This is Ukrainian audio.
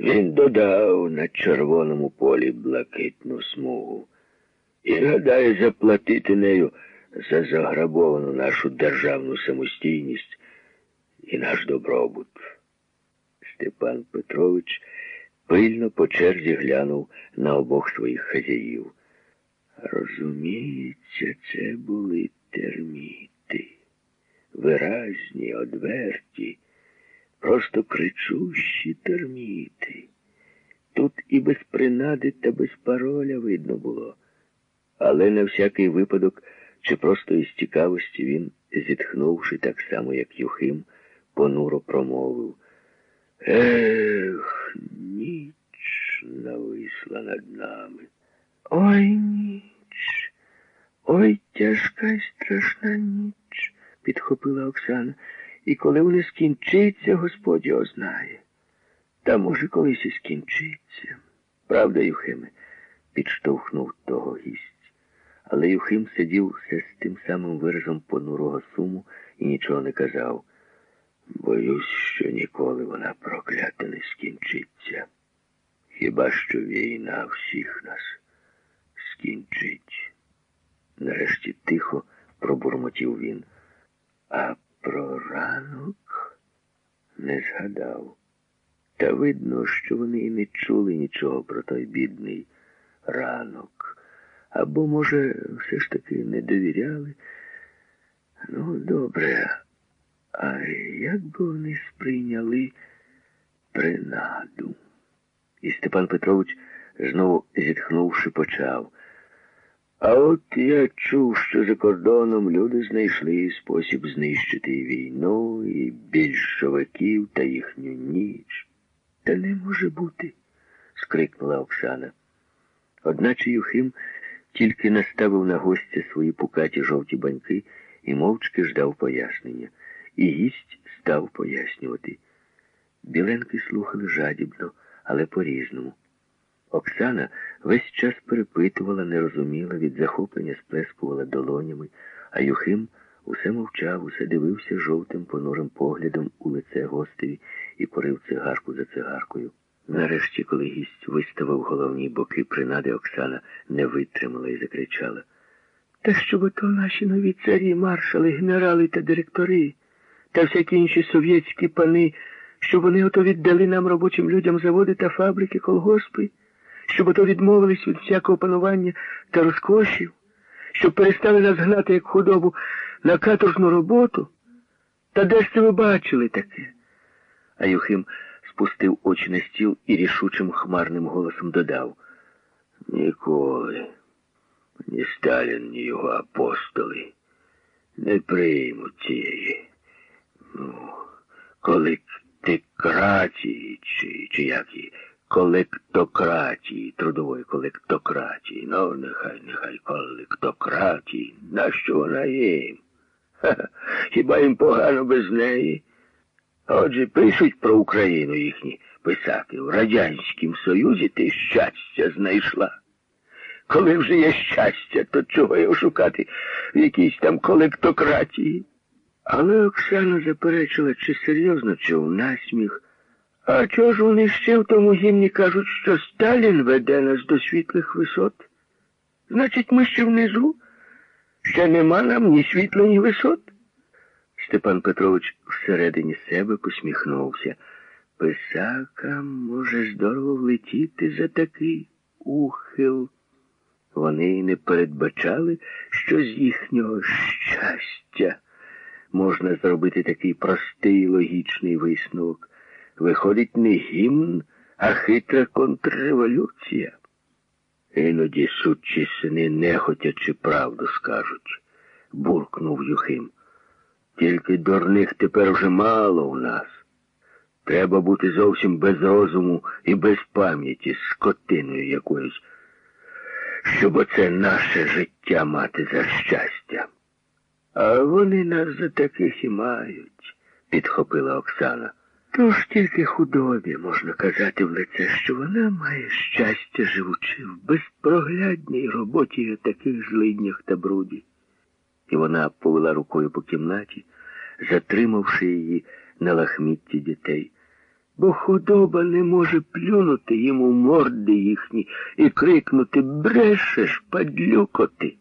Він додав на червоному полі блакитну смугу і гадає заплатити нею за заграбовану нашу державну самостійність і наш добробут. Степан Петрович пильно по черзі глянув на обох своїх хазяїв. Розуміється, це були терміти. Виразні, одверті, просто кричущі терміти. Тут і без принади та без пароля видно було. Але на всякий випадок, чи просто із цікавості він, зітхнувши так само, як Юхим, понуро промовив. Ех, ніч нависла над нами. Ой, ніч, ой, тяжка й страшна ніч, підхопила Оксана. І коли вони скінчиться, Господь його знає. Та, може, колись і скінчиться. Правда, Юхиме, підштовхнув того гість. Але Юхим сидів все з тим самим виразом понурого суму і нічого не казав. Боюсь, що ніколи вона проклята не скінчиться. Хіба що війна всіх нас скінчить? Нарешті тихо пробурмотів він. А про ранок не згадав. Та видно, що вони і не чули нічого про той бідний ранок. Або, може, все ж таки не довіряли. Ну, добре. А як би вони сприйняли принаду? І Степан Петрович, знову зітхнувши, почав. А от я чув, що за кордоном люди знайшли спосіб знищити війну, і більшовиків та їхню ніч. Та не може бути, скрикнула Оксана. Одначе Юхим тільки наставив на гостя свої пукаті жовті баньки і мовчки ждав пояснення. І гість став пояснювати. Біленки слухали жадібно, але по-різному. Оксана весь час перепитувала, не розуміла, від захоплення сплескувала долонями, а Юхим усе мовчав, усе дивився жовтим понурим поглядом у лице гостеві і порив цигарку за цигаркою. Нарешті, коли гість виставив головні боки принади, Оксана не витримала і закричала. Та щоб ото наші нові царі, маршали, генерали та директори, та всякі інші совєтські пани, щоб вони ото віддали нам робочим людям заводи та фабрики, колгоспи щоб ото відмовились від всякого панування та розкошів, щоб перестали нас гнати як худобу на каторжну роботу. Та де ж це ви бачили таке? А Юхим спустив очі на стіл і рішучим хмарним голосом додав. Ніколи. Ні Сталін, ні його апостоли не приймуть цієї. Ну, колектикратії, чи, чи як її колектократії, трудової колектократії. Ну, нехай, нехай колектократії. Нащо вона їм? Ха, хіба їм погано без неї? Отже, пишуть про Україну їхні писати. В Радянському Союзі ти щастя знайшла. Коли вже є щастя, то чого його шукати в якійсь там колектократії? Але Оксана заперечила, чи серйозно, чи в насміх. А чого ж вони ще в тому гімні кажуть, що Сталін веде нас до світлих висот? Значить, ми ще внизу? Ще нема нам ні світла, ні висот? Степан Петрович всередині себе посміхнувся. Писакам може здорово влетіти за такий ухил. Вони й не передбачали, що з їхнього щастя можна зробити такий простий логічний висновок. Виходить не гімн, а хитра контрреволюція. Іноді сучі сини нехотячи правду скажуть, буркнув Юхим. Тільки дурних тепер вже мало у нас. Треба бути зовсім без розуму і без пам'яті скотиною якоюсь, щоб оце наше життя мати за щастя. А вони нас за таких і мають, підхопила Оксана. Тож тільки худобі можна казати в лице, що вона має щастя, живучи в безпроглядній роботі в таких злиднях та бруді. І вона повела рукою по кімнаті, затримавши її на лахмітті дітей. бо худоба не може плюнути йому морди їхні і крикнути Брешеш, падлюко ти.